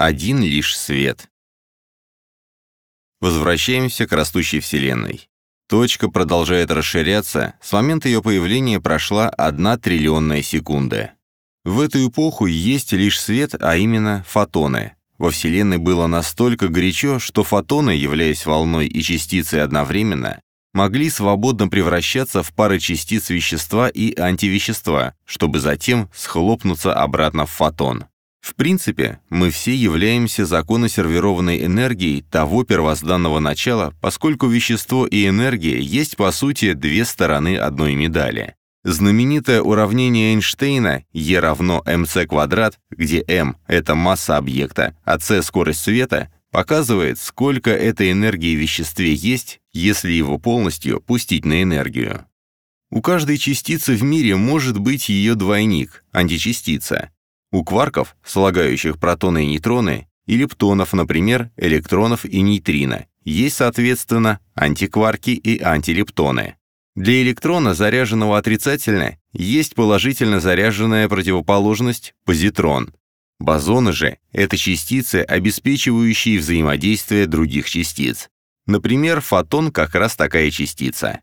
один лишь свет. Возвращаемся к растущей Вселенной. Точка продолжает расширяться, с момента ее появления прошла одна триллионная секунда. В эту эпоху есть лишь свет, а именно фотоны. Во Вселенной было настолько горячо, что фотоны, являясь волной и частицей одновременно, могли свободно превращаться в пары частиц вещества и антивещества, чтобы затем схлопнуться обратно в фотон. В принципе, мы все являемся законосервированной энергией того первозданного начала, поскольку вещество и энергия есть, по сути, две стороны одной медали. Знаменитое уравнение Эйнштейна E равно mc квадрат, где m – это масса объекта, а c – скорость света, показывает, сколько этой энергии в веществе есть, если его полностью пустить на энергию. У каждой частицы в мире может быть ее двойник – античастица. У кварков, слагающих протоны и нейтроны, и лептонов, например, электронов и нейтрино, есть, соответственно, антикварки и антилептоны. Для электрона, заряженного отрицательно, есть положительно заряженная противоположность – позитрон. Бозоны же – это частицы, обеспечивающие взаимодействие других частиц. Например, фотон как раз такая частица.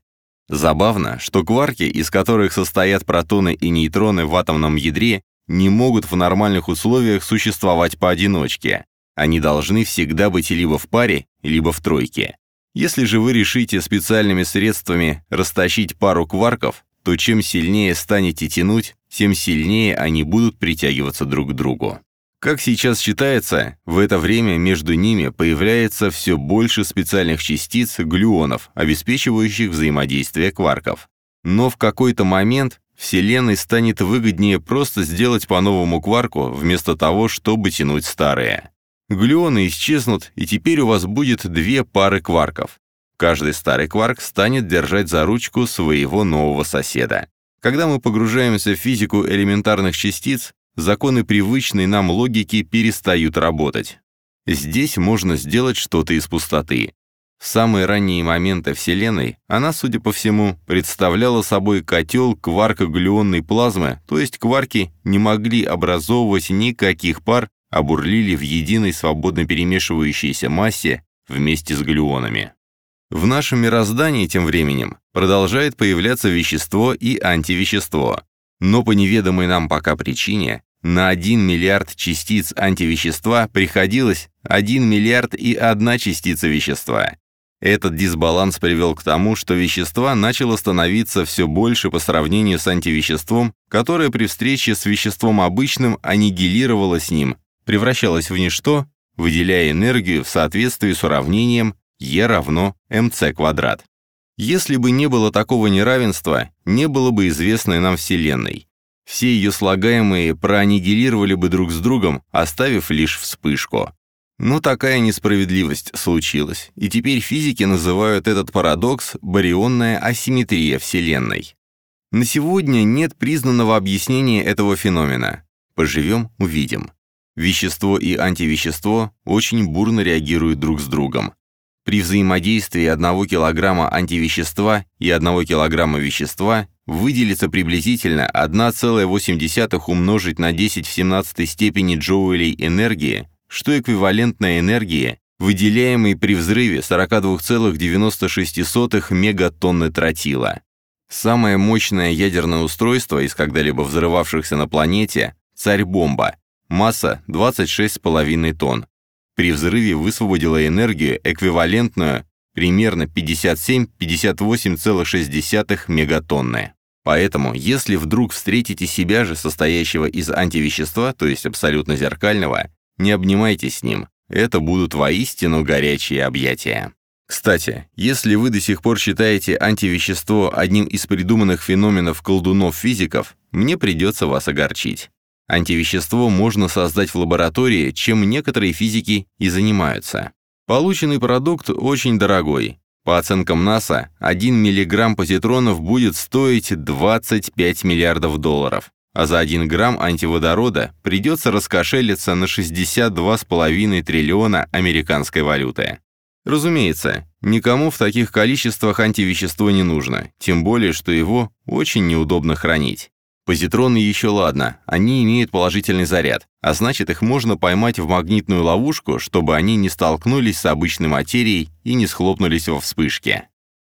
Забавно, что кварки, из которых состоят протоны и нейтроны в атомном ядре, не могут в нормальных условиях существовать поодиночке. Они должны всегда быть либо в паре, либо в тройке. Если же вы решите специальными средствами растащить пару кварков, то чем сильнее станете тянуть, тем сильнее они будут притягиваться друг к другу. Как сейчас считается, в это время между ними появляется все больше специальных частиц глюонов, обеспечивающих взаимодействие кварков. Но в какой-то момент Вселенной станет выгоднее просто сделать по новому кварку, вместо того, чтобы тянуть старые. Глюоны исчезнут, и теперь у вас будет две пары кварков. Каждый старый кварк станет держать за ручку своего нового соседа. Когда мы погружаемся в физику элементарных частиц, законы привычной нам логики перестают работать. Здесь можно сделать что-то из пустоты. В самые ранние моменты Вселенной она, судя по всему, представляла собой котел кваркоглюонной плазмы, то есть кварки не могли образовывать никаких пар, а бурлили в единой свободно перемешивающейся массе вместе с глюонами. В нашем мироздании тем временем продолжает появляться вещество и антивещество, но по неведомой нам пока причине на 1 миллиард частиц антивещества приходилось 1 миллиард и одна частица вещества. Этот дисбаланс привел к тому, что вещества начало становиться все больше по сравнению с антивеществом, которое при встрече с веществом обычным аннигилировало с ним, превращалось в ничто, выделяя энергию в соответствии с уравнением E равно mc квадрат. Если бы не было такого неравенства, не было бы известной нам Вселенной. Все ее слагаемые проаннигилировали бы друг с другом, оставив лишь вспышку. Но такая несправедливость случилась, и теперь физики называют этот парадокс барионная асимметрия Вселенной. На сегодня нет признанного объяснения этого феномена. Поживем – увидим. Вещество и антивещество очень бурно реагируют друг с другом. При взаимодействии 1 кг антивещества и 1 кг вещества выделится приблизительно 1,8 умножить на 10 в 17 степени джоулей энергии, что эквивалентная энергии, выделяемой при взрыве 42,96 мегатонны тротила. Самое мощное ядерное устройство из когда-либо взрывавшихся на планете – царь-бомба, масса 26,5 тонн. При взрыве высвободила энергию, эквивалентную примерно 57-58,6 мегатонны. Поэтому, если вдруг встретите себя же, состоящего из антивещества, то есть абсолютно зеркального, не обнимайтесь с ним, это будут воистину горячие объятия. Кстати, если вы до сих пор считаете антивещество одним из придуманных феноменов колдунов-физиков, мне придется вас огорчить. Антивещество можно создать в лаборатории, чем некоторые физики и занимаются. Полученный продукт очень дорогой. По оценкам НАСА, 1 мг позитронов будет стоить 25 миллиардов долларов а за 1 грамм антиводорода придется раскошелиться на 62,5 триллиона американской валюты. Разумеется, никому в таких количествах антивещество не нужно, тем более, что его очень неудобно хранить. Позитроны еще ладно, они имеют положительный заряд, а значит их можно поймать в магнитную ловушку, чтобы они не столкнулись с обычной материей и не схлопнулись во вспышке.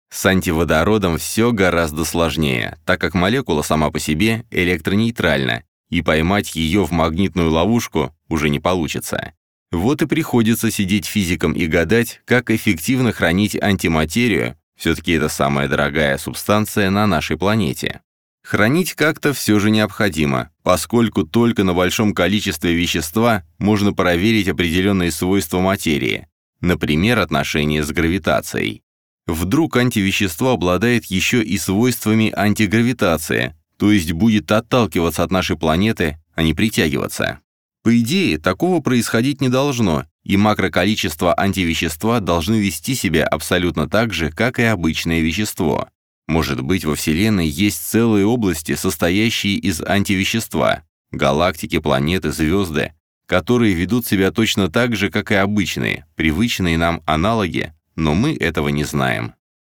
С антиводородом все гораздо сложнее, так как молекула сама по себе электронейтральна, и поймать ее в магнитную ловушку уже не получится. Вот и приходится сидеть физикам и гадать, как эффективно хранить антиматерию, все-таки это самая дорогая субстанция на нашей планете. Хранить как-то все же необходимо, поскольку только на большом количестве вещества можно проверить определенные свойства материи, например, отношения с гравитацией. Вдруг антивещество обладает еще и свойствами антигравитации, то есть будет отталкиваться от нашей планеты, а не притягиваться. По идее, такого происходить не должно, и макроколичества антивещества должны вести себя абсолютно так же, как и обычное вещество. Может быть, во Вселенной есть целые области, состоящие из антивещества, галактики, планеты, звезды, которые ведут себя точно так же, как и обычные, привычные нам аналоги, но мы этого не знаем.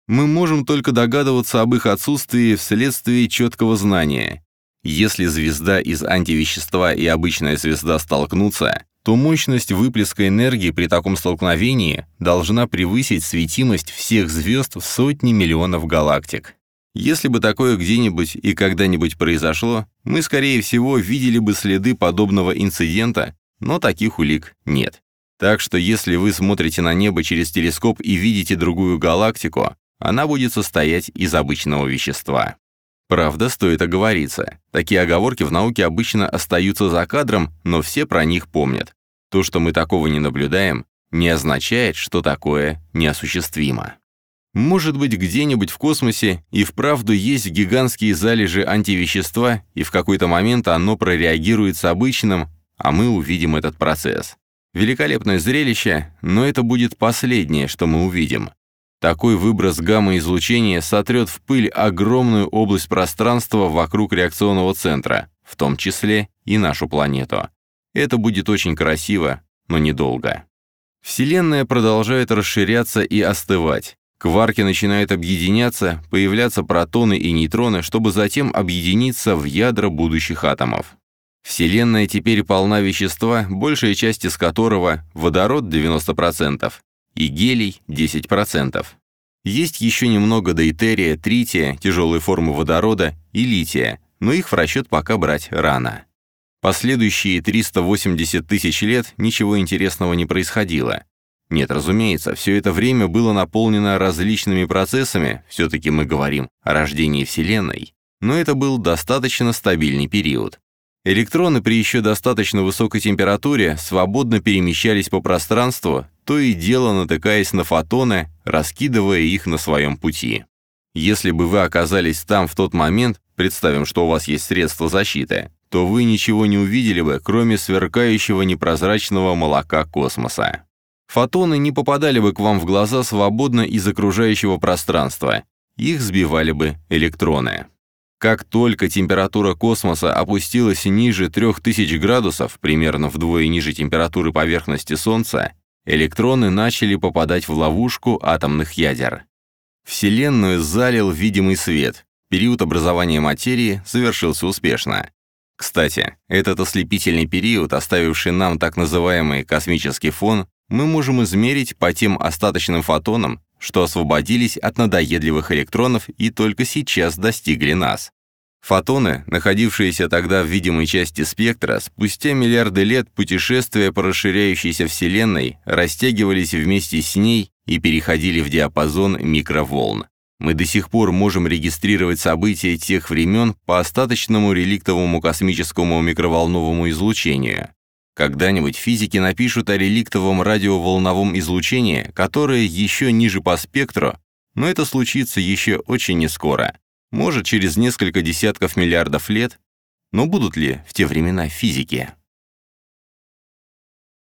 Мы можем только догадываться об их отсутствии вследствие четкого знания. Если звезда из антивещества и обычная звезда столкнутся, то мощность выплеска энергии при таком столкновении должна превысить светимость всех звезд в сотни миллионов галактик. Если бы такое где-нибудь и когда-нибудь произошло, мы, скорее всего, видели бы следы подобного инцидента, но таких улик нет. Так что если вы смотрите на небо через телескоп и видите другую галактику, она будет состоять из обычного вещества. Правда, стоит оговориться. Такие оговорки в науке обычно остаются за кадром, но все про них помнят. То, что мы такого не наблюдаем, не означает, что такое неосуществимо. Может быть, где-нибудь в космосе и вправду есть гигантские залежи антивещества, и в какой-то момент оно прореагирует с обычным, а мы увидим этот процесс. Великолепное зрелище, но это будет последнее, что мы увидим. Такой выброс гамма-излучения сотрет в пыль огромную область пространства вокруг реакционного центра, в том числе и нашу планету. Это будет очень красиво, но недолго. Вселенная продолжает расширяться и остывать. Кварки начинают объединяться, появляться протоны и нейтроны, чтобы затем объединиться в ядра будущих атомов. Вселенная теперь полна вещества, большая часть из которого – водород 90%, и гелий 10%. Есть еще немного дейтерия, трития, тяжелой формы водорода и лития, но их в расчет пока брать рано. Последующие 380 тысяч лет ничего интересного не происходило. Нет, разумеется, все это время было наполнено различными процессами, все-таки мы говорим о рождении Вселенной, но это был достаточно стабильный период. Электроны при еще достаточно высокой температуре свободно перемещались по пространству, то и дело натыкаясь на фотоны, раскидывая их на своем пути. Если бы вы оказались там в тот момент, представим, что у вас есть средства защиты, то вы ничего не увидели бы, кроме сверкающего непрозрачного молока космоса. Фотоны не попадали бы к вам в глаза свободно из окружающего пространства, их сбивали бы электроны. Как только температура космоса опустилась ниже 3000 градусов, примерно вдвое ниже температуры поверхности Солнца, электроны начали попадать в ловушку атомных ядер. Вселенную залил видимый свет. Период образования материи завершился успешно. Кстати, этот ослепительный период, оставивший нам так называемый космический фон, мы можем измерить по тем остаточным фотонам, что освободились от надоедливых электронов и только сейчас достигли нас. Фотоны, находившиеся тогда в видимой части спектра, спустя миллиарды лет путешествия по расширяющейся Вселенной растягивались вместе с ней и переходили в диапазон микроволн. Мы до сих пор можем регистрировать события тех времен по остаточному реликтовому космическому микроволновому излучению. Когда-нибудь физики напишут о реликтовом радиоволновом излучении, которое еще ниже по спектру, но это случится еще очень нескоро. Может, через несколько десятков миллиардов лет, но будут ли в те времена физики?